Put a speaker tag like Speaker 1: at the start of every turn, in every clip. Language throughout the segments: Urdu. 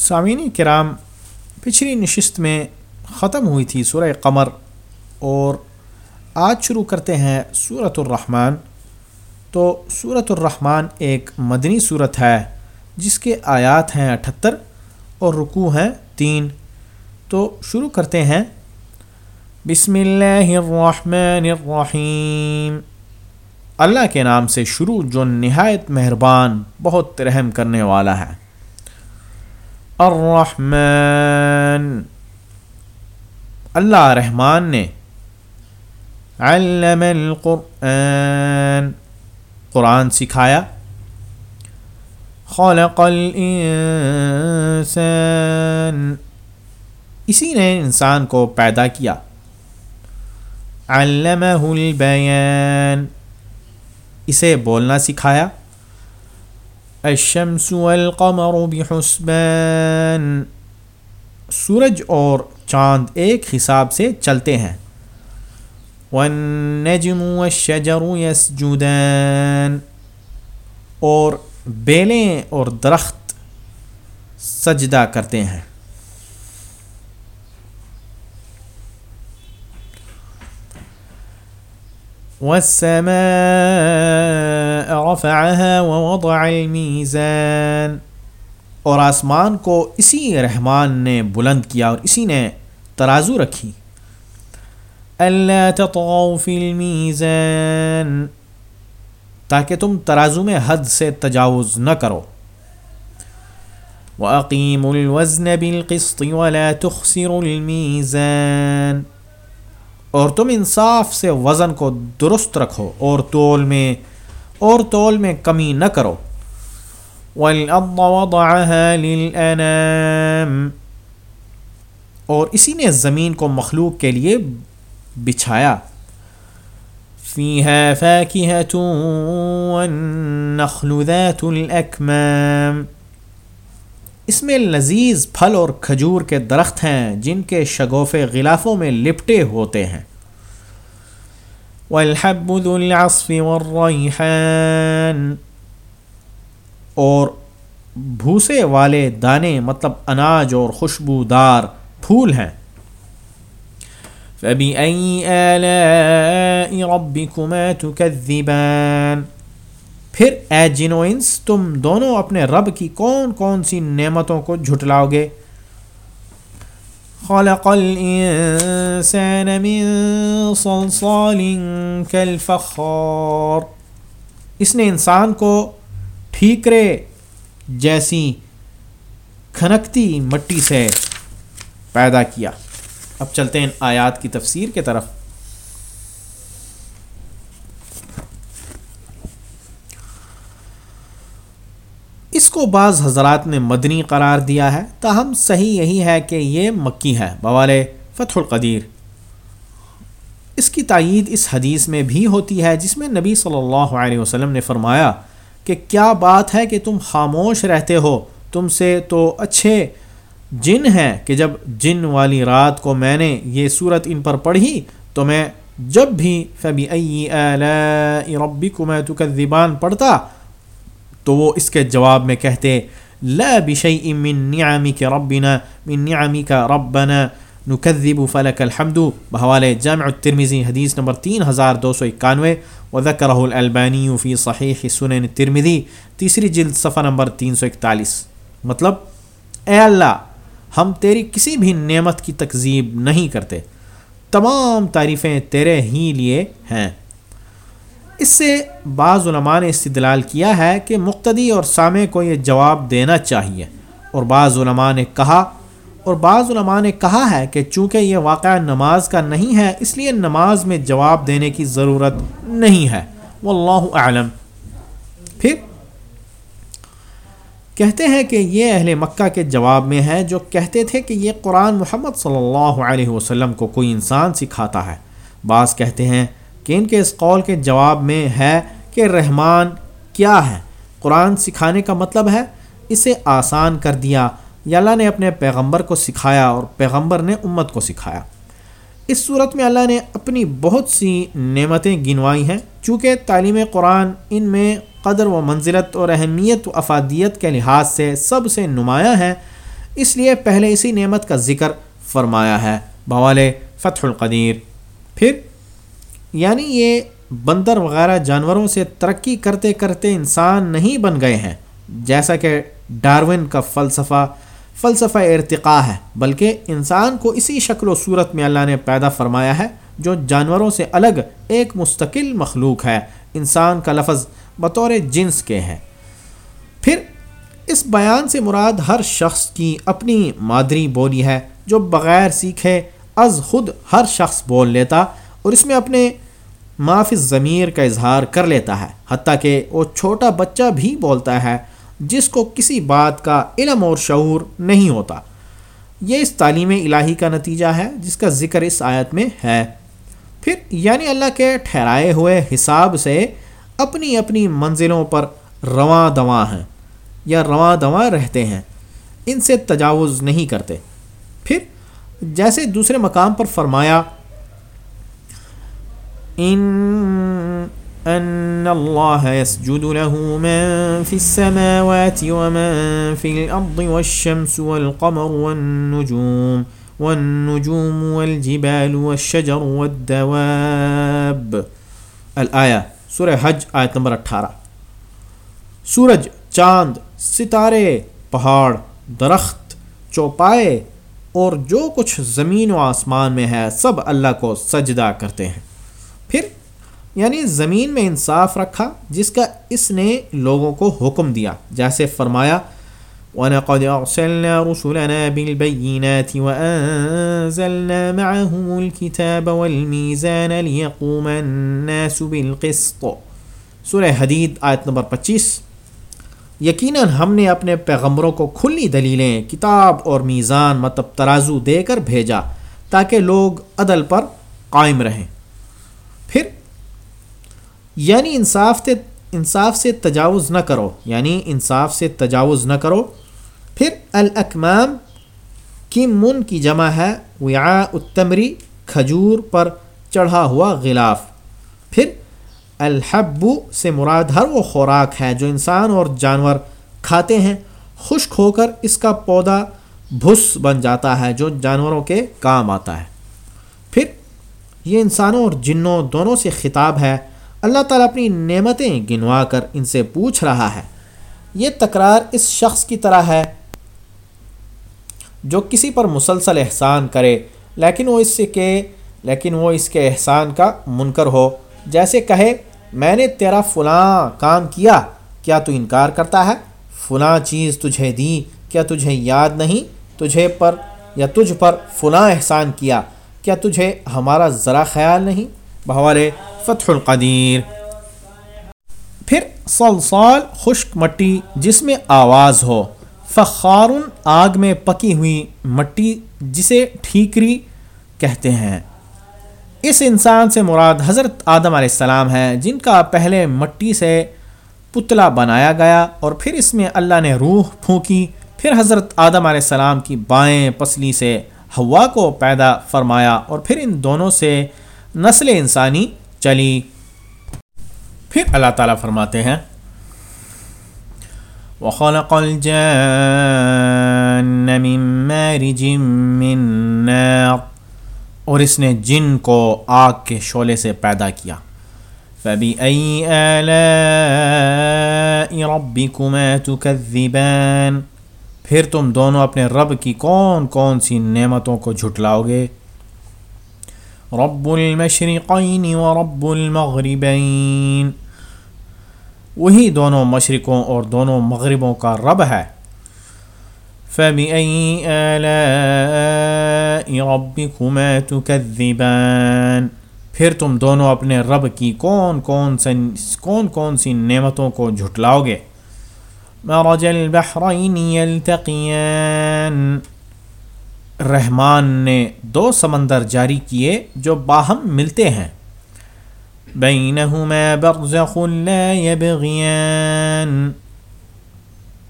Speaker 1: سامعین کرام، پچھلی نشست میں ختم ہوئی تھی سورہ قمر اور آج شروع کرتے ہیں صورت الرحمن۔ تو صورت الرحمن ایک مدنی صورت ہے، جس کے آیات ہیں اٹھتر اور رکوع ہیں تین۔ تو شروع کرتے ہیں۔ بسم اللہ الرحمن الرحیم۔ اللہ کے نام سے شروع جو نہایت مہربان، بہت رحم کرنے والا ہے۔ الرحمن. اللہ رحمان نے علم القرآن. قرآن سکھایا. خلق الانسان. اسی نے انسان کو پیدا کیا. علمہ البیان. اسے بولنا سکھایا. الشمس والقمر بحسبان۔ سورج اور چاند ایک حساب سے چلتے ہیں۔ والنجم والشجر يسجدان۔ اور بیلیں اور درخت سجدہ کرتے ہیں۔ والسماء رفعها ووضع الميزان اور آسمان کو اسی رحمان نے بلند کیا اور اسی نے ترازو رکھی۔ اللہ تطغوا فی المیزان تاکہ تم ترازو میں حد سے تجاوز نہ کرو۔ وَأَقِيمُوا الْوَزْنَ بِالْقِسْطِ وَلَا تُخْسِرُوا الْمِيزَانِ۔ اور تم انصاف سے وزن کو درست رکھو اور تول میں اور تول میں کمی نہ کرو۔ وضعها للأنام۔ اور اسی نے زمین کو مخلوق کے لیے بچھایا۔ فيها فاكهة والنخل ذات الأكمام۔ اس میں لذیذ پھل اور کھجور کے درخت ہیں جن کے شگوف غلافوں میں لپٹے ہوتے ہیں۔ والحب ذو العصف والریحان اور بھوسے والے دانے مطلب اناج اور خوشبودار پھول ہیں۔ فَبِأَيِّ آلَاءِ رَبِّكُمَا تُكَذِّبَانِ پھر اے جنوئنس تم دونوں اپنے رب کی کون کون سی نعمتوں کو جھٹلاؤ گے؟ خلق الانسان من صلصال كالفخار اس نے انسان کو ٹھیکرے جیسی کھنکتی مٹی سے پیدا کیا۔ اب چلتے ہیں آیات کی تفسیر کے طرف۔ اس کو بعض حضرات نے مدنی قرار دیا ہے، تاہم صحیح یہی ہے کہ یہ مکی ہے بوال فتح القدیر۔ اس کی تائید اس حدیث میں بھی ہوتی ہے، جس میں نبی صلی اللہ علیہ وسلم نے فرمایا کہ کیا بات ہے کہ تم خاموش رہتے ہو؟ تم سے تو اچھے جن ہیں کہ جب جن والی رات کو میں نے یہ صورت ان پر پڑھی تو میں جب بھی فبی ربی کو میں تو زبان پڑھتا تو وہ اس کے جواب میں کہتے، لا بشیء من نعمك ربنا، من نعمك ربنا نكذب فلك الحمد. بحوال جامع الترمذی، حدیث نمبر تین ہزار دو سو اکانوے. صحیح سنن الترمذی تیسری جلد صفحہ نمبر تین سو اکتالیس. مطلب اے اللہ، ہم تیری کسی بھی نعمت کی تکذیب نہیں کرتے۔ تمام تعریفیں تیرے ہی لیے ہیں۔ اس سے بعض علماء نے استدلال کیا ہے کہ مقتدی اور سامع کو یہ جواب دینا چاہیے۔ اور بعض علماء نے کہا، اور بعض علماء نے کہا ہے کہ چونکہ یہ واقعہ نماز کا نہیں ہے، اس لیے نماز میں جواب دینے کی ضرورت نہیں ہے۔ واللہ اعلم۔ پھر کہتے ہیں کہ یہ اہل مکہ کے جواب میں ہے جو کہتے تھے کہ یہ قرآن محمد صلی اللہ علیہ وسلم کو کوئی انسان سکھاتا ہے۔ بعض کہتے ہیں کہ ان کے اس قول کے جواب میں ہے کہ رحمان کیا ہے؟ قرآن سکھانے کا مطلب ہے اسے آسان کر دیا۔ یا اللہ نے اپنے پیغمبر کو سکھایا اور پیغمبر نے امت کو سکھایا۔ اس صورت میں اللہ نے اپنی بہت سی نعمتیں گنوائی ہیں۔ چونکہ تعلیم قرآن ان میں قدر و منزلت اور اہمیت و افادیت کے لحاظ سے سب سے نمایاں ہیں اس لیے پہلے اسی نعمت کا ذکر فرمایا ہے۔ بوال فتح القدیر۔ پھر یعنی یہ بندر وغیرہ جانوروں سے ترقی کرتے کرتے انسان نہیں بن گئے ہیں۔ جیسا کہ ڈارون کا فلسفہ فلسفہ ارتقاء ہے، بلکہ انسان کو اسی شکل و صورت میں اللہ نے پیدا فرمایا ہے جو جانوروں سے الگ ایک مستقل مخلوق ہے۔ انسان کا لفظ بطور جنس کے ہے۔ پھر اس بیان سے مراد ہر شخص کی اپنی مادری بولی ہے، جو بغیر سیکھے از خود ہر شخص بول لیتا۔ اور اس میں اپنے معاف ضمیر کا اظہار کر لیتا ہے، حتیٰ کہ وہ چھوٹا بچہ بھی بولتا ہے جس کو کسی بات کا علم اور شعور نہیں ہوتا۔ یہ اس تعلیم الہی کا نتیجہ ہے جس کا ذکر اس آیت میں ہے۔ پھر یعنی اللہ کے ٹھہرائے ہوئے حساب سے اپنی اپنی منزلوں پر رواں دواں ہیں یا رواں دواں رہتے ہیں۔ ان سے تجاوز نہیں کرتے۔ پھر جیسے دوسرے مقام پر فرمایا ان ان اللہ يسجد له من في السماوات ومن في الارض والشمس والقمر والنجوم والنجوم والجبال والشجر والدواب. الآية سورہ حج آیت نمبر اٹھارہ. سورج، چاند، ستارے، پہاڑ، درخت، چوپائے اور جو کچھ زمین و آسمان میں ہے، سب اللہ کو سجدہ کرتے ہیں۔ پھر یعنی زمین میں انصاف رکھا، جس کا اس نے لوگوں کو حکم دیا، جیسے فرمایا، وَلَقَدْ أَرْسَلْنَا رُسُلَنَا بِالْبَيِّنَاتِ وَأَنزَلْنَا مَعَهُمُ الْكِتَابَ وَالْمِيزَانَ لِيَقُومَ النَّاسُ بِالْقِسْطِ۔ سورہ حدید، آیت نمبر پچیس۔ یقیناً ہم نے اپنے پیغمبروں کو کھلی دلیلیں، کتاب اور میزان مطلب ترازو دے کر بھیجا، تاکہ لوگ عدل پر قائم رہیں۔ پھر یعنی انصاف سے انصاف سے تجاوز نہ کرو یعنی انصاف سے تجاوز نہ کرو۔ پھر الاکمام کی من کی جمع ہے، وعاء التمری کھجور پر چڑھا ہوا غلاف۔ پھر الحبو سے مراد ہر وہ خوراک ہے جو انسان اور جانور کھاتے ہیں، خشک ہو کر اس کا پودا بھس بن جاتا ہے جو جانوروں کے کام آتا ہے۔ یہ انسانوں اور جنوں دونوں سے خطاب ہے۔ اللہ تعالیٰ اپنی نعمتیں گنوا کر ان سے پوچھ رہا ہے۔ یہ تکرار اس شخص کی طرح ہے جو کسی پر مسلسل احسان کرے، لیکن وہ اس سے کہ، لیکن وہ اس کے احسان کا منکر ہو۔ جیسے کہے، میں نے تیرا فلاں کام کیا کیا تو انکار کرتا ہے؟ فلاں چیز تجھے دی، کیا تجھے یاد نہیں؟ تجھے پر یا تجھ پر فلاں احسان کیا؟ کیا تجھے ہمارا ذرا خیال نہیں؟ بہوالے فتح القدیر۔ پھر صلصال خشک مٹی جس میں آواز ہو، فخارن آگ میں پکی ہوئی مٹی جسے ٹھیکری کہتے ہیں۔ اس انسان سے مراد حضرت آدم علیہ السلام ہے جن کا پہلے مٹی سے پتلا بنایا گیا اور پھر اس میں اللہ نے روح پھونکی۔ پھر حضرت آدم علیہ السلام کی بائیں پسلی سے ہوا کو پیدا فرمایا اور پھر ان دونوں سے نسل انسانی چلی۔ پھر اللہ تعالیٰ فرماتے ہیں، وَخَلَقَ الْجَانَّ مِن مَارِجٍ مِّن نَارٍ۔ اور اس نے جن کو آگ کے شعلے سے پیدا کیا۔ فَبِأَيِّ آلَاءِ رَبِّكُمَا تُكَذِّبَانِ۔ پھر تم دونوں اپنے رب کی کون کون سی نعمتوں کو جھٹلاؤ گے رب المشرقین و رب المغربین۔ وہی دونوں مشرقوں اور دونوں مغربوں کا رب ہے۔ فَبِأَيِّ آلَاءِ رَبِّكُمَا تُكَذِّبَانِ۔ پھر تم دونوں اپنے رب کی کون کون سے کون کون سی نعمتوں کو جھٹلاؤ گے مَرَجَ الْبَحْرَيْنِ يَلْتَقِيَانِ رحمان نے دو سمندر جاری کیے جو باہم ملتے ہیں۔ بینہما برزخ لا یبغیان۔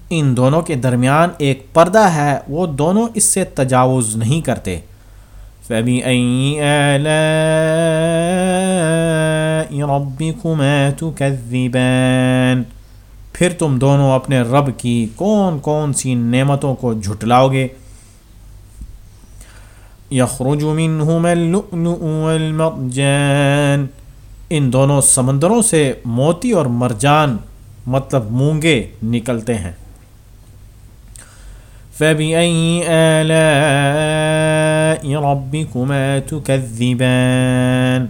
Speaker 1: ان دونوں کے درمیان ایک پردہ ہے، وہ دونوں اس سے تجاوز نہیں کرتے۔ فَبِأَيِّ آلَاءِ رَبِّكُمَا تُكَذِّبَانِ۔ پھر تم دونوں اپنے رب کی کون کون سی نعمتوں کو جھٹلاؤ گے؟ یخرج منہم اللؤلؤ والمرجان۔ ان دونوں سمندروں سے موتی اور مرجان مطلب مونگے، نکلتے ہیں۔ فَبِأَيِّ آلَاءِ رَبِّكُمَا تُكَذِّبَانِ۔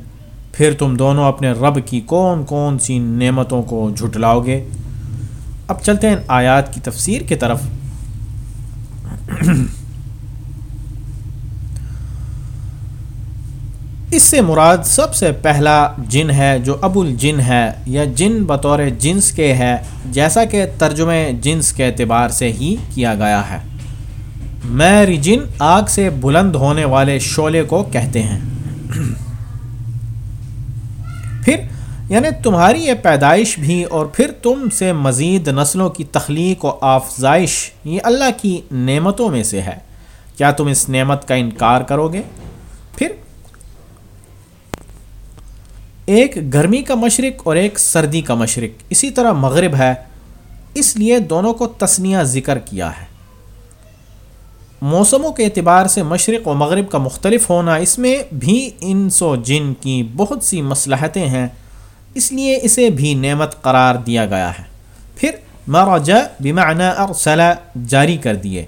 Speaker 1: پھر تم دونوں اپنے رب کی کون کون سی نعمتوں کو جھٹلاؤ گے؟ اب چلتے ہیں آیات کی تفسیر کی طرف۔ اس سے مراد سب سے پہلا جن ہے جو ابو الجن ہے، یا جن بطور جنس کے ہے، جیسا کہ ترجمہ جنس کے اعتبار سے ہی کیا گیا ہے۔ میری جن آگ سے بلند ہونے والے شعلے کو کہتے ہیں۔ پھر یعنی تمہاری یہ پیدائش بھی اور پھر تم سے مزید نسلوں کی تخلیق و افزائش یہ اللہ کی نعمتوں میں سے ہے۔ کیا تم اس نعمت کا انکار کرو گے؟ پھر ایک گرمی کا مشرق اور ایک سردی کا مشرق۔ اسی طرح مغرب ہے۔ اس لیے دونوں کو تسنیہ ذکر کیا ہے۔ موسموں کے اعتبار سے مشرق و مغرب کا مختلف ہونا، اس میں بھی انس و جن کی بہت سی مصلحتیں ہیں۔ اس لیے اسے بھی نعمت قرار دیا گیا ہے۔ پھر مرج بمعنی ارسل جاری کر دیے۔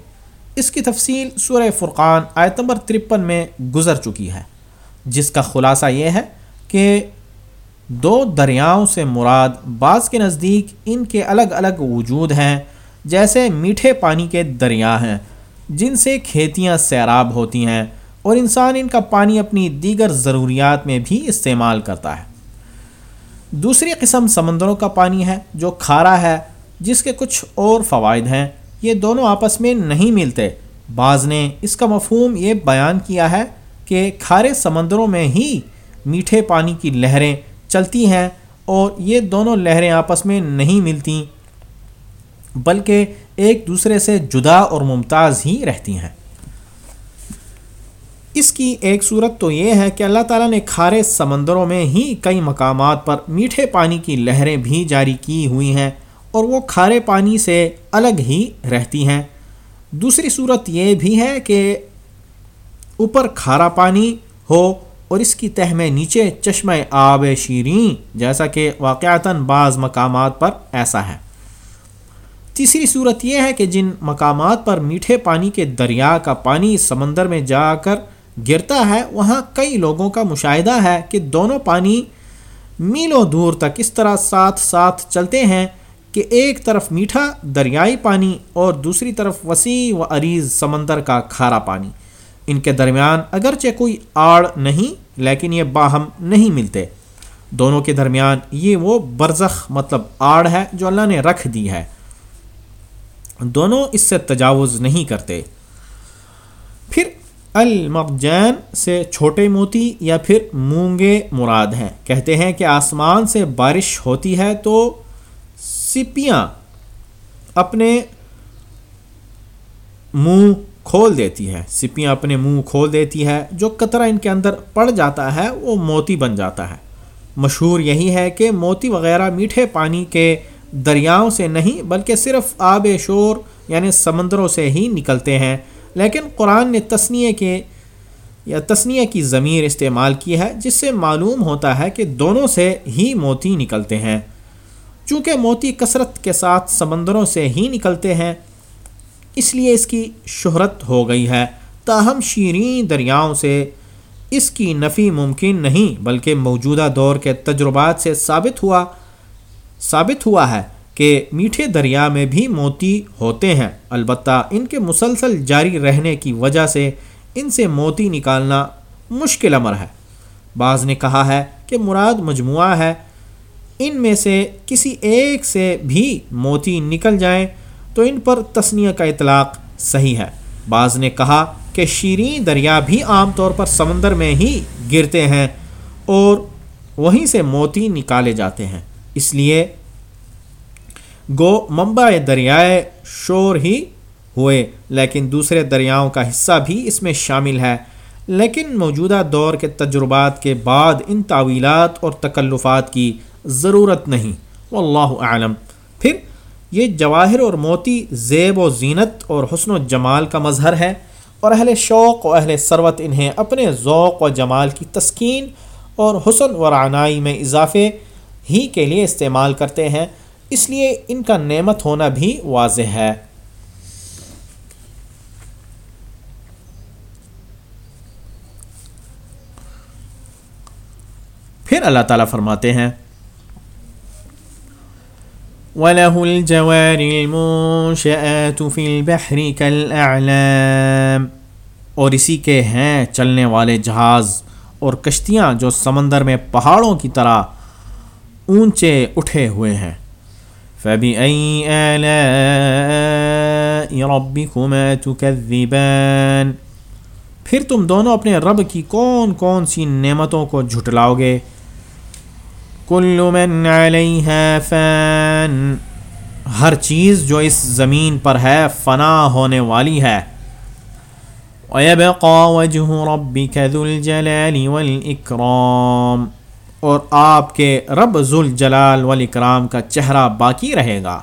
Speaker 1: اس کی تفصیل سورہ فرقان آیت نمبر ترپن میں گزر چکی ہے۔ جس کا خلاصہ یہ ہے کہ دو دریاؤں سے مراد بعض کے نزدیک ان کے الگ الگ وجود ہیں، جیسے میٹھے پانی کے دریا ہیں، جن سے کھیتیاں سیراب ہوتی ہیں اور انسان ان کا پانی اپنی دیگر ضروریات میں بھی استعمال کرتا ہے۔ دوسری قسم سمندروں کا پانی ہے جو کھارا ہے، جس کے کچھ اور فوائد ہیں۔ یہ دونوں آپس میں نہیں ملتے۔ بعض نے اس کا مفہوم یہ بیان کیا ہے کہ کھارے سمندروں میں ہی میٹھے پانی کی لہریں چلتی ہیں اور یہ دونوں لہریں آپس میں نہیں ملتی بلکہ ایک دوسرے سے جدا اور ممتاز ہی رہتی ہیں۔ اس کی ایک صورت تو یہ ہے کہ اللہ تعالیٰ نے کھارے سمندروں میں ہی کئی مقامات پر میٹھے پانی کی لہریں بھی جاری کی ہوئی ہیں اور وہ کھارے پانی سے الگ ہی رہتی ہیں۔ دوسری صورت یہ بھی ہے کہ اوپر کھارا پانی ہو اور اس کی تہ میں نیچے چشمہ آب شیریں، جیسا کہ واقعتاً بعض مقامات پر ایسا ہے۔ تیسری صورت یہ ہے کہ جن مقامات پر میٹھے پانی کے دریا کا پانی سمندر میں جا کر گرتا ہے، وہاں کئی لوگوں کا مشاہدہ ہے کہ دونوں پانی میلوں دور تک اس طرح ساتھ ساتھ چلتے ہیں کہ ایک طرف میٹھا دریائی پانی اور دوسری طرف وسیع و عریض سمندر کا کھارا پانی۔ ان کے درمیان اگرچہ کوئی آڑ نہیں، لیکن یہ باہم نہیں ملتے۔ دونوں کے درمیان یہ وہ برزخ مطلب آڑ ہے جو اللہ نے رکھ دی ہے۔ دونوں اس سے تجاوز نہیں کرتے۔ پھر المرجان سے چھوٹے موتی یا پھر مونگے مراد ہیں۔ کہتے ہیں کہ آسمان سے بارش ہوتی ہے تو سپیاں اپنے منہ کھول دیتی ہے سپیاں اپنے منہ کھول دیتی ہے جو قطرہ ان کے اندر پڑ جاتا ہے وہ موتی بن جاتا ہے۔ مشہور یہی ہے کہ موتی وغیرہ میٹھے پانی کے دریاؤں سے نہیں بلکہ صرف آب شور یعنی سمندروں سے ہی نکلتے ہیں۔ لیکن قرآن نے تسنیہ کے یا تسنیہ کی ضمیر استعمال کی ہے، جس سے معلوم ہوتا ہے کہ دونوں سے ہی موتی نکلتے ہیں۔ چونکہ موتی کثرت کے ساتھ سمندروں سے ہی نکلتے ہیں، اس لیے اس کی شہرت ہو گئی ہے۔ تاہم شیریں دریاؤں سے اس کی نفی ممکن نہیں، بلکہ موجودہ دور کے تجربات سے ثابت ہوا ثابت ہوا ہے۔ کہ میٹھے دریا میں بھی موتی ہوتے ہیں۔ البتہ ان کے مسلسل جاری رہنے کی وجہ سے ان سے موتی نکالنا مشکل امر ہے۔ بعض نے کہا ہے کہ مراد مجموعہ ہے۔ ان میں سے کسی ایک سے بھی موتی نکل جائیں تو ان پر تسنیہ کا اطلاق صحیح ہے۔ بعض نے کہا کہ شیریں دریا بھی عام طور پر سمندر میں ہی گرتے ہیں اور وہیں سے موتی نکالے جاتے ہیں۔ اس لیے گو منبع دریائے شور ہی ہوئے، لیکن دوسرے دریاؤں کا حصہ بھی اس میں شامل ہے۔ لیکن موجودہ دور کے تجربات کے بعد ان تعویلات اور تکلفات کی ضرورت نہیں۔ واللہ اعلم۔ پھر یہ جواہر اور موتی زیب و زینت اور حسن و جمال کا مظہر ہے اور اہل شوق و اہل ثروت انہیں اپنے ذوق و جمال کی تسکین اور حسن و رعنائی میں اضافے ہی کے لیے استعمال کرتے ہیں۔ اس لیے ان کا نعمت ہونا بھی واضح ہے۔ پھر اللہ تعالیٰ فرماتے ہیں، وَلَهُ الْجَوَارِ الْمُنشَآتُ فِي الْبَحْرِ كَالْأَعْلَامِ۔ اور اسی کے ہیں چلنے والے جہاز اور کشتیاں جو سمندر میں پہاڑوں کی طرح اونچے اٹھے ہوئے ہیں۔ فَبِأَيِّ آلَاءِ رَبِّكُمَا تُكَذِّبَانِ پھر تم دونوں اپنے رب کی کون کون سی نعمتوں کو جھٹلاؤ گے؟ کل من علیہ فان ہر چیز جو اس زمین پر ہے فنا ہونے والی ہے۔ وَيَبْقَى وَجْهُ رَبِّكَ ذُو الْجَلَالِ وَالْإِكْرَامِ۔ اور آپ کے رب ذو الجلال والاکرام کا چہرہ باقی رہے گا۔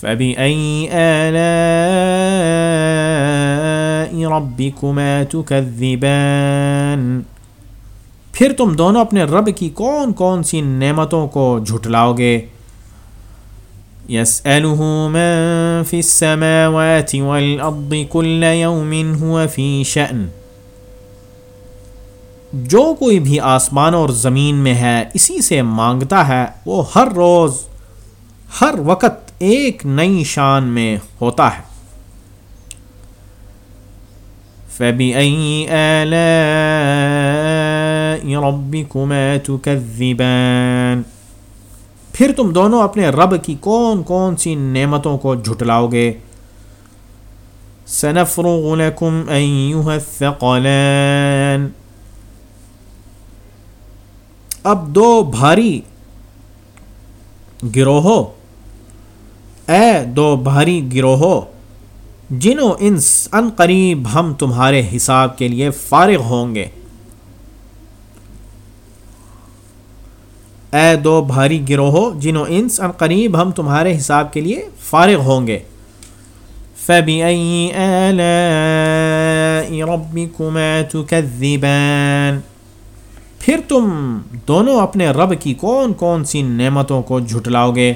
Speaker 1: فَبِأَيِّ آلَاءِ رَبِّكُمَا تُكَذِّبَانِ پھر تم دونوں اپنے رب کی کون کون سی نعمتوں کو جھٹلاؤ گے؟ يسأله من في السماوات والأرض كل يوم هو في شأن جو کوئی بھی آسمان اور زمین میں ہے، اسی سے مانگتا ہے، وہ ہر روز، ہر وقت ایک نئی شان میں ہوتا ہے۔ فَبِأَيِّ آلَاءِ رَبِّكُمَا تُكَذِّبَانِ؟ پھر تم دونوں اپنے رب کی کون کون سی نعمتوں کو جھٹلاؤ گے؟ سنفرغ لكم أيها الثقلان اب دو بھاری گروہو اے دو بھاری گروہو جنوں انس ان قریب ہم تمہارے حساب کے لیے فارغ ہوں گے۔ اے دو بھاری گروہ جنوں انس ان قریب ہم تمہارے حساب کے لیے فارغ ہوں گے۔ فَبِأَيِّ آلَاءِ رَبِّكُمَا تُكَذِّبَانِ پھر تم دونوں اپنے رب کی کون کون سی نعمتوں کو جھٹلاؤ گے؟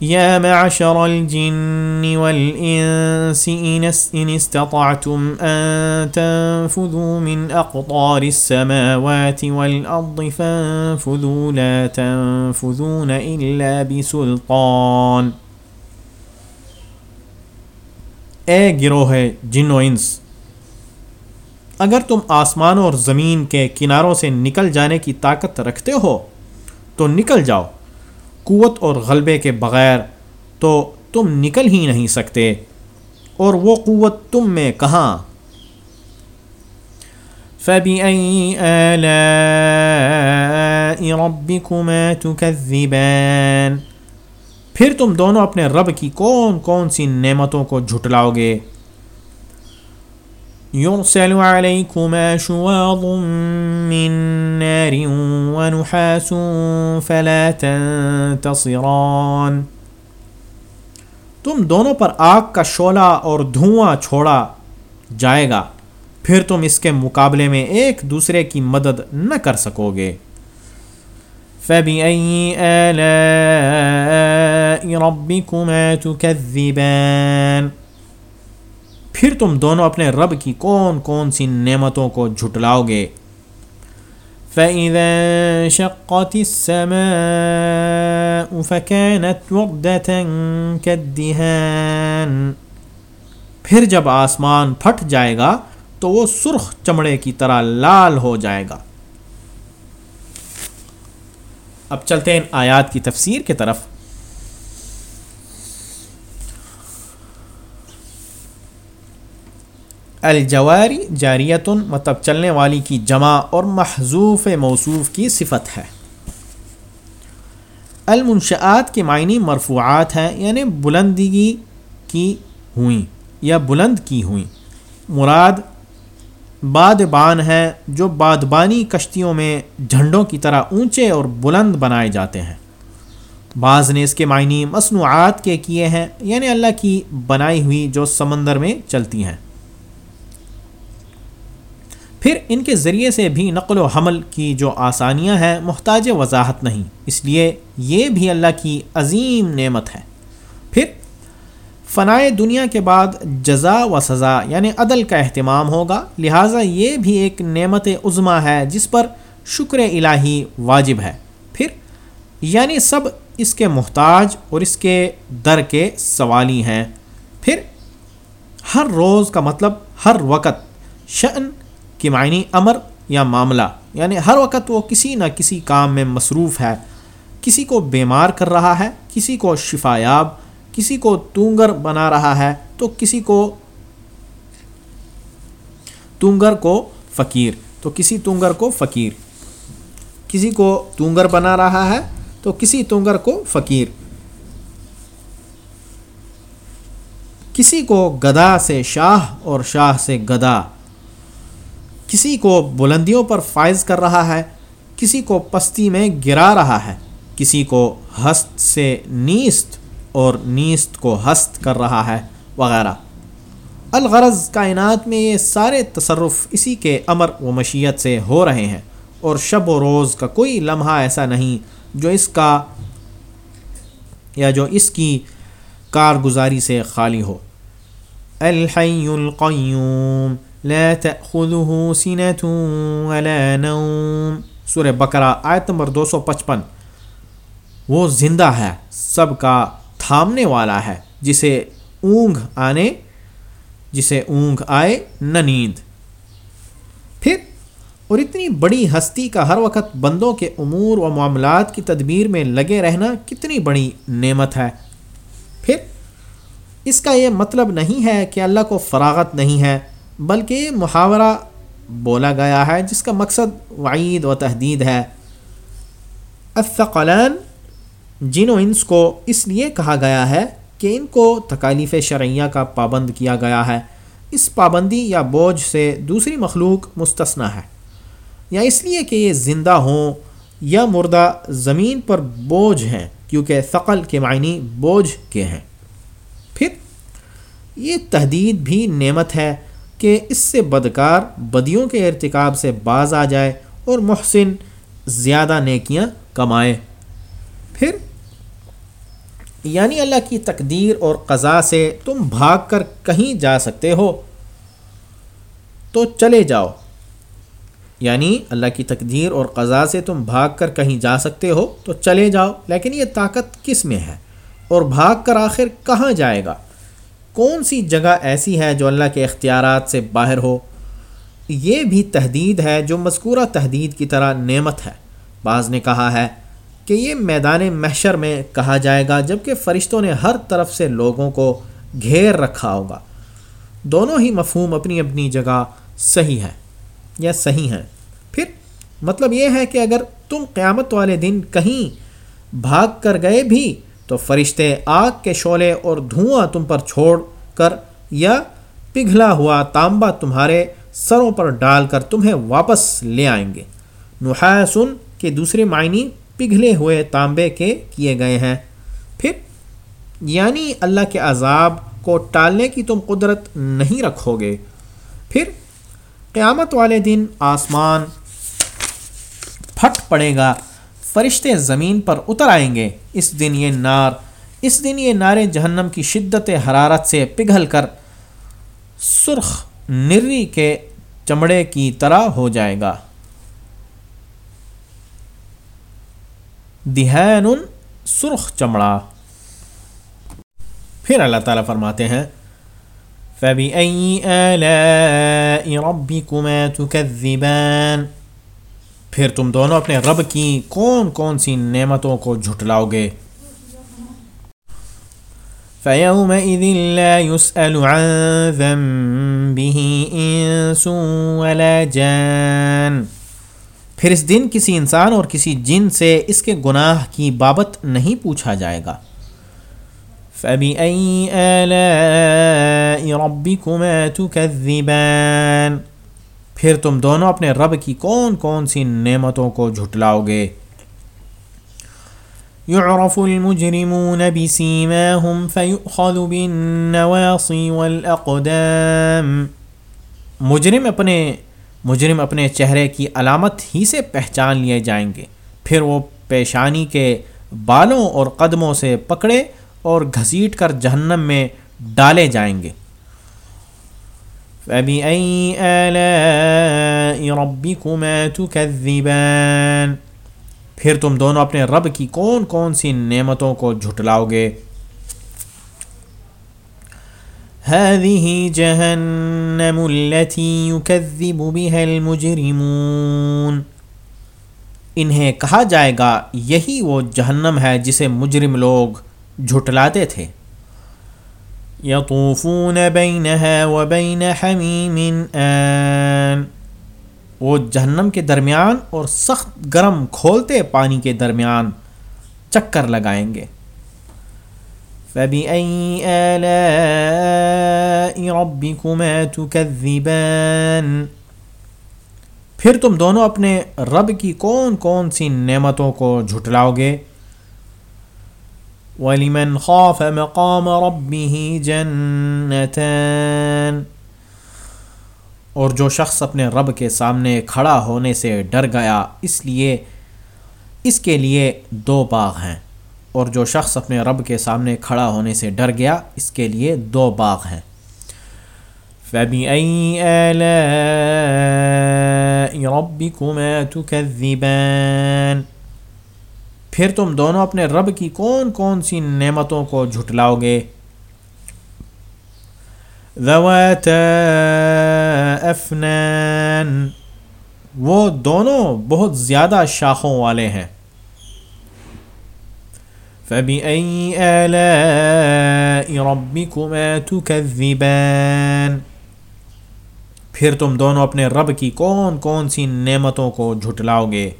Speaker 1: يا معشر الجن والإنس إن استطعتم أن تنفذوا من أقطار السماوات والأرض فانفذوا لا تنفذون إلا بسلطان۔ اے گروہ جن و انس اگر تم آسمان اور زمین کے کناروں سے نکل جانے کی طاقت رکھتے ہو، تو نکل جاؤ۔ قوت اور غلبے کے بغیر تو تم نکل ہی نہیں سکتے۔ اور وہ قوت تم میں کہاں؟ فَبِأَيِّ آلَاءِ رَبِّكُمَا تُكَذِّبَانِ۔ پھر تم دونوں اپنے رب کی کون کون سی نعمتوں کو جھٹلاؤ گے؟ يرسل عليكما شواظ من نار ونحاس فلا تنتصران. تم دونوں پر آگ کا شعلہ اور دھواں چھوڑا جائے گا، پھر تم اس کے مقابلے میں ایک دوسرے کی مدد نہ کر سکو گے۔ فَبِأَيِّ آلَاءِ رَبِّكُمَا تُكَذِّبَانِ پھر تم دونوں اپنے رب کی کون کون سی نعمتوں کو جھٹلاؤ گے؟ فَإِذَا شَقَّتِ السَّمَاءُ فَكَانَتْ وَرْدَةً كَالدِّهَانِ پھر جب آسمان پھٹ جائے گا تو وہ سرخ چمڑے کی طرح لال ہو جائے گا۔ اب چلتے ہیں آیات کی تفسیر کی طرف۔ الجواری جاریتن مطلب چلنے والی کی جمع اور محضوف موصوف کی صفت ہے۔ المنشآت کے معنی مرفوعات ہیں یعنی بلندگی کی ہوئیں یا بلند کی ہوئیں۔ مراد بادبان ہیں جو بادبانی کشتیوں میں جھنڈوں کی طرح اونچے اور بلند بنائے جاتے ہیں۔ بعض نے اس کے معنی مصنوعات کے کیے ہیں یعنی اللہ کی بنائی ہوئی جو سمندر میں چلتی ہیں۔ پھر ان کے ذریعے سے بھی نقل و حمل کی جو آسانیاں ہیں، محتاج وضاحت نہیں۔ اس لیے یہ بھی اللہ کی عظیم نعمت ہے۔ پھر، فنائے دنیا کے بعد جزا و سزا یعنی عدل کا اہتمام ہوگا۔ لہٰذا یہ بھی ایک نعمت عظما ہے جس پر شکر الہی واجب ہے۔ پھر یعنی سب اس کے محتاج اور اس کے در کے سوالی ہیں۔ پھر، ہر روز کا مطلب ہر وقت شن کی معنی امر یا معاملہ یعنی ہر وقت وہ کسی نہ کسی کام میں مصروف ہے۔ کسی کو بیمار کر رہا ہے، کسی کو شفا یاب کسی کو تونگر بنا رہا ہے، تو کسی کو تونگر کو فقیر، تو کسی تونگر کو فقیر۔ کسی کو تونگر بنا رہا ہے، تو کسی تونگر کو فقیر۔ کسی کو گدا سے شاہ اور شاہ سے گدا۔ کسی کو بلندیوں پر فائز کر رہا ہے، کسی کو پستی میں گرا رہا ہے، کسی کو ہست سے نیست اور نیست کو ہست کر رہا ہے، وغیرہ۔ الغرض کائنات میں یہ سارے تصرف اسی کے امر و مشیت سے ہو رہے ہیں، اور شب و روز کا کوئی لمحہ ایسا نہیں جو اس کا یا جو اس کی کارگزاری سے خالی ہو۔ الحی القیوم۔ لا تأخذه سنة ولا نوم. سورہ بقرہ آیت نمبر دو سو پچپن. وہ زندہ ہے، سب کا تھامنے والا ہے، جسے اونگ آنے، جسے اونگ آئے، نہ نیند۔ پھر، اور اتنی بڑی ہستی کا ہر وقت بندوں کے امور و معاملات کی تدبیر میں لگے رہنا کتنی بڑی نعمت ہے۔ پھر، اس کا یہ مطلب نہیں ہے کہ اللہ کو فراغت نہیں ہے۔ بلکہ یہ محاورہ بولا گیا ہے جس کا مقصد وعید و تحدید ہے۔ الثقلان جن و انس کو اس لیے کہا گیا ہے کہ ان کو تکالیف شرعیہ کا پابند کیا گیا ہے۔ اس پابندی یا بوجھ سے دوسری مخلوق مستثنا ہے۔ یا اس لیے کہ یہ زندہ ہوں یا مردہ زمین پر بوجھ ہیں، کیونکہ ثقل کے معنی بوجھ کے ہیں۔ پھر یہ تحدید بھی نعمت ہے کہ اس سے بدکار بدیوں کے ارتکاب سے باز آ جائے اور محسن زیادہ نیکیاں کمائے۔ پھر یعنی اللہ کی تقدیر اور قضا سے تم بھاگ کر کہیں جا سکتے ہو، تو چلے جاؤ۔ یعنی اللہ کی تقدیر اور قضا سے تم بھاگ کر کہیں جا سکتے ہو، تو چلے جاؤ، لیکن یہ طاقت کس میں ہے؟ اور بھاگ کر آخر کہاں جائے گا؟ کون سی جگہ ایسی ہے جو اللہ کے اختیارات سے باہر ہو؟ یہ بھی تحدید ہے جو مذکورہ تحدید کی طرح نعمت ہے۔ بعض نے کہا ہے کہ یہ میدان محشر میں کہا جائے گا جبکہ فرشتوں نے ہر طرف سے لوگوں کو گھیر رکھا ہوگا۔ دونوں ہی مفہوم اپنی اپنی جگہ صحیح ہے یا صحیح ہیں۔ پھر مطلب یہ ہے کہ اگر تم قیامت والے دن کہیں بھاگ کر گئے بھی تو فرشتے آگ کے شعلے اور دھواں تم پر چھوڑ کر یا پگھلا ہوا تانبا تمہارے سروں پر ڈال کر تمہیں واپس لے آئیں گے۔ نحاسن کے دوسرے معنی پگھلے ہوئے تانبے کے کیے گئے ہیں۔ پھر یعنی اللہ کے عذاب کو ٹالنے کی تم قدرت نہیں رکھو گے۔ پھر، قیامت والے دن آسمان پھٹ پڑے گا۔ فرشتے زمین پر اتر آئیں گے۔ اس دن یہ نار، اس دن یہ نار جہنم کی شدت حرارت سے پگھل کر سرخ نری کے چمڑے کی طرح ہو جائے گا۔ دہین سرخ چمڑا۔ پھر اللہ تعالیٰ فرماتے ہیں، فبأي آلاء ربكما تكذبان پھر تم دونوں اپنے رب کی کون کون سی نعمتوں کو جھٹلاؤ گے فَيَوْمَئِذٍ لَا يُسْأَلُ عَن ذَنبِهِ إِنسٌ وَلَا جَانٌ۔ پھر اس دن کسی انسان اور کسی جن سے اس کے گناہ کی بابت نہیں پوچھا جائے گا۔ فَبِأَيِّ آلَاءِ رَبِّكُمَا تُكَذِّبَانِ۔ پھر تم دونوں اپنے رب کی کون کون سی نعمتوں کو جھٹلاؤ گے يعرف المجرمون بسيماهم فيؤخذ بالنواصي والأقدام۔ مجرم اپنے مجرم اپنے چہرے کی علامت ہی سے پہچان لیے جائیں گے۔ پھر وہ پیشانی کے بالوں اور قدموں سے پکڑے اور گھسیٹ کر جہنم میں ڈالے جائیں گے۔ فَبِأَيِّ آلَاءِ رَبِّكُمَا تُكَذِّبَانِ پھر تم دونوں اپنے رب کی کون کون سی نعمتوں کو جھٹلاؤ گے هذه جهنم التي يكذب بها المجرمون انہیں کہا جائے گا، یہی وہ جہنم ہے جسے مجرم لوگ جھٹلاتے تھے۔ یطوفون بینها وبین حمیم آن۔ وہ جہنم کے درمیان اور سخت گرم کھولتے پانی کے درمیان چکر لگائیں گے۔ فَبِأَيِّ آلَاءِ رَبِّكُمَا تُكَذِّبَانِ۔ پھر تم دونوں اپنے رب کی کون کون سی نعمتوں کو جھٹلاؤ گے؟ وَلِمَنْ خَافَ مَقَامَ رَبِّهِ جَنَّتَانِ اور جو شخص اپنے رب کے سامنے کھڑا ہونے سے ڈر گیا، اس لیے، اس کے لیے دو باغ ہیں۔ اور جو شخص اپنے رب کے سامنے کھڑا ہونے سے ڈر گیا، اس کے لیے دو باغ ہیں۔ فَبِأَيِّ آلَاءِ رَبِّكُمَا تُكَذِّبَانِ پھر تم دونوں اپنے رب کی کون کون سی نعمتوں کو جھٹلاؤ گے؟ افنان، وہ دونوں بہت زیادہ شاخوں والے ہیں۔ فَبِأَيِّ آلَاءِ رَبِّكُمَا تُكَذِّبَانِ؟ پھر تم دونوں اپنے رب کی کون کون سی نعمتوں کو جھٹلاؤ گے؟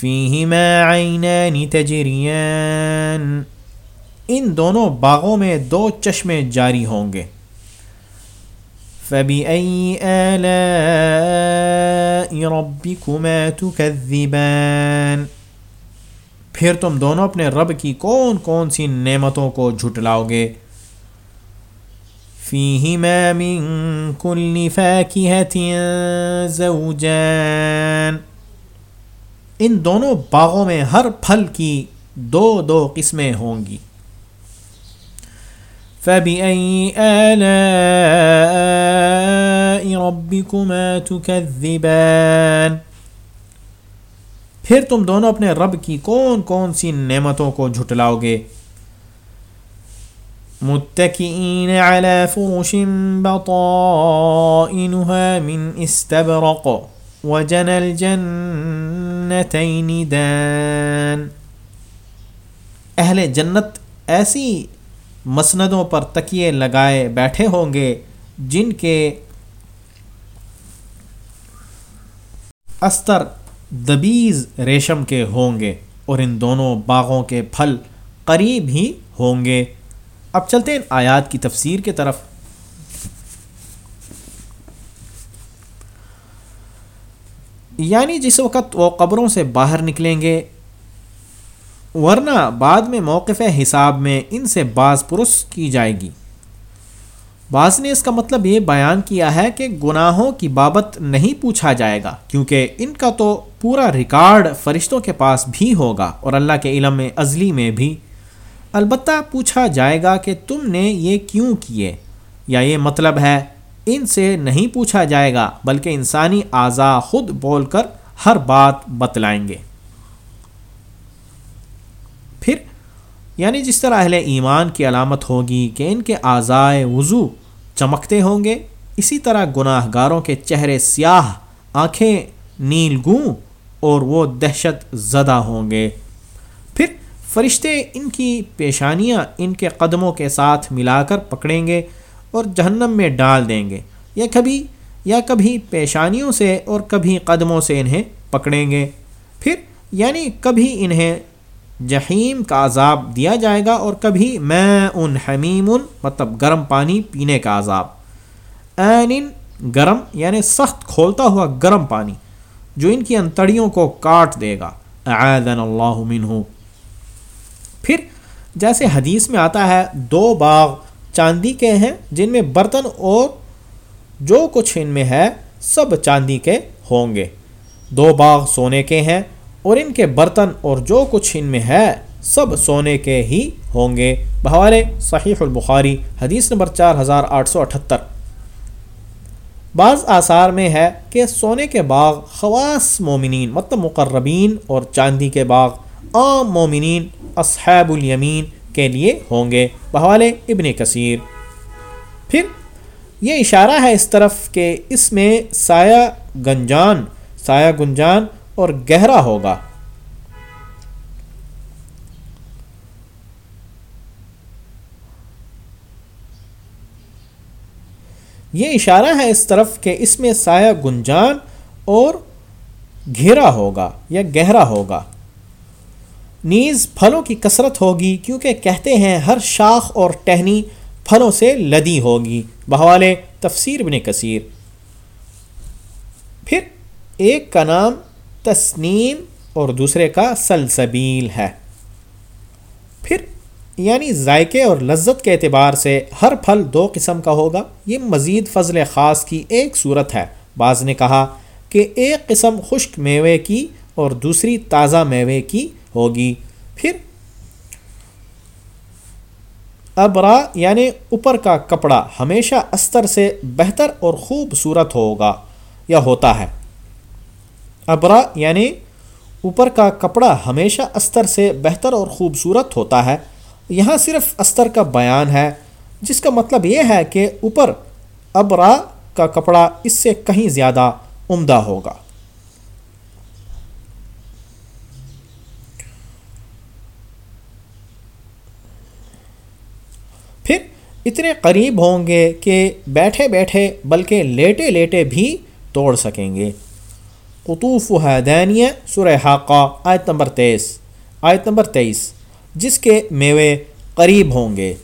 Speaker 1: فِيهِمَا عَيْنَانِ تَجْرِيَانِ ان دونوں باغوں میں دو چشمے جاری ہوں گے۔ فَبِأَيِّ آلَاءِ رَبِّكُمَا تُكَذِّبَانِ۔ پھر تم دونوں اپنے رب کی کون کون سی نعمتوں کو جھٹلاؤ گے۔ فِيهِمَا مِن كُلِّ فَاكِهَةٍ زَوْجَانِ۔ ان دونوں باغوں میں ہر پھل کی دو دو قسمیں ہوں گی۔ فَبِأَيِّ آلَاءِ رَبِّكُمَا تُكَذِّبَانِ پھر تم دونوں اپنے رب کی کون کون سی نعمتوں کو جھٹلاؤ گے؟ متکئین علی فرش بطائنها من استبرق وجن الجنتین دان۔ اہل جنت ایسی مسندوں پر تکیے لگائے بیٹھے ہوں گے جن کے استر دبیز ریشم کے ہوں گے اور ان دونوں باغوں کے پھل قریب ہی ہوں گے۔ اب چلتے ہیں آیات کی تفسیر کے طرف۔ یعنی جس وقت وہ قبروں سے باہر نکلیں گے، ورنہ بعد میں موقف حساب میں ان سے بعض پرس کی جائے گی۔ بعض نے اس کا مطلب یہ بیان کیا ہے کہ گناہوں کی بابت نہیں پوچھا جائے گا، کیونکہ ان کا تو پورا ریکارڈ فرشتوں کے پاس بھی ہوگا اور اللہ کے علم ازلی میں بھی۔ البتہ پوچھا جائے گا کہ تم نے یہ کیوں کیے؟ یا یہ مطلب ہے ان سے نہیں پوچھا جائے گا، بلکہ انسانی اعضاء خود بول کر ہر بات بتلائیں گے۔ پھر یعنی جس طرح اہل ایمان کی علامت ہوگی کہ ان کے اعضائے وضو چمکتے ہوں گے، اسی طرح گناہ گاروں کے چہرے سیاہ، آنکھیں نیل گوں اور وہ دہشت زدہ ہوں گے۔ پھر، فرشتے ان کی پیشانیاں ان کے قدموں کے ساتھ ملا کر پکڑیں گے۔ اور جہنم میں ڈال دیں گے۔ یا کبھی یا کبھی پیشانیوں سے اور کبھی قدموں سے انہیں پکڑیں گے۔ پھر یعنی کبھی انہیں جہیم کا عذاب دیا جائے گا اور کبھی میں ان حمیم مطلب گرم پانی پینے کا عذاب۔ این گرم یعنی سخت کھولتا ہوا گرم پانی جو ان کی انتڑیوں کو کاٹ دے گا۔ اعاذنا اللہ منہ۔ پھر جیسے حدیث میں آتا ہے، دو باغ چاندی کے ہیں، جن میں برتن اور جو کچھ ان میں ہے، سب چاندی کے ہوں گے۔ دو باغ سونے کے ہیں اور ان کے برتن اور جو کچھ ان میں ہے، سب سونے کے ہی ہوں گے۔ بحوالے صحیح البخاری، حدیث نمبر چار ہزار آٹھ سو اٹھتر۔ بعض آثار میں ہے کہ سونے کے باغ خواص مومنین مطلب مقربین اور چاندی کے باغ عام مومنین، اصحاب الیمین کے لیے ہوں گے۔ بحوالے ابن کثیر۔ پھر یہ اشارہ ہے اس طرف کہ اس میں سایہ گنجان سایہ گنجان اور گہرا ہوگا۔ یہ اشارہ ہے اس طرف کہ اس میں سایہ گنجان اور گھیرا ہوگا یا گہرا ہوگا۔ نیز پھلوں کی کثرت ہوگی کیونکہ کہتے ہیں ہر شاخ اور ٹہنی پھلوں سے لدی ہوگی۔ بحوالے تفسیر بن کثیر۔ پھر ایک کا نام تسنیم اور دوسرے کا سلسبیل ہے۔ پھر یعنی ذائقے اور لذت کے اعتبار سے ہر پھل دو قسم کا ہوگا۔ یہ مزید فضل خاص کی ایک صورت ہے۔ بعض نے کہا کہ ایک قسم خشک میوے کی اور دوسری تازہ میوے کی ہوگی۔ پھر ابرا یعنی اوپر کا کپڑا ہمیشہ استر سے بہتر اور خوبصورت ہوگا یا ہوتا ہے۔ ابرا یعنی اوپر کا کپڑا ہمیشہ استر سے بہتر اور خوبصورت ہوتا ہے۔ یہاں صرف استر کا بیان ہے، جس کا مطلب یہ ہے کہ اوپر ابرا کا کپڑا اس سے کہیں زیادہ عمدہ ہوگا۔ پھر اتنے قریب ہوں گے کہ بیٹھے بیٹھے بلکہ لیٹے لیٹے بھی توڑ سکیں گے۔ قطوف حیدینیہ سورہ حاقہ آیت نمبر تیئیس، آیت نمبر تیئیس، جس کے میوے قریب ہوں گے۔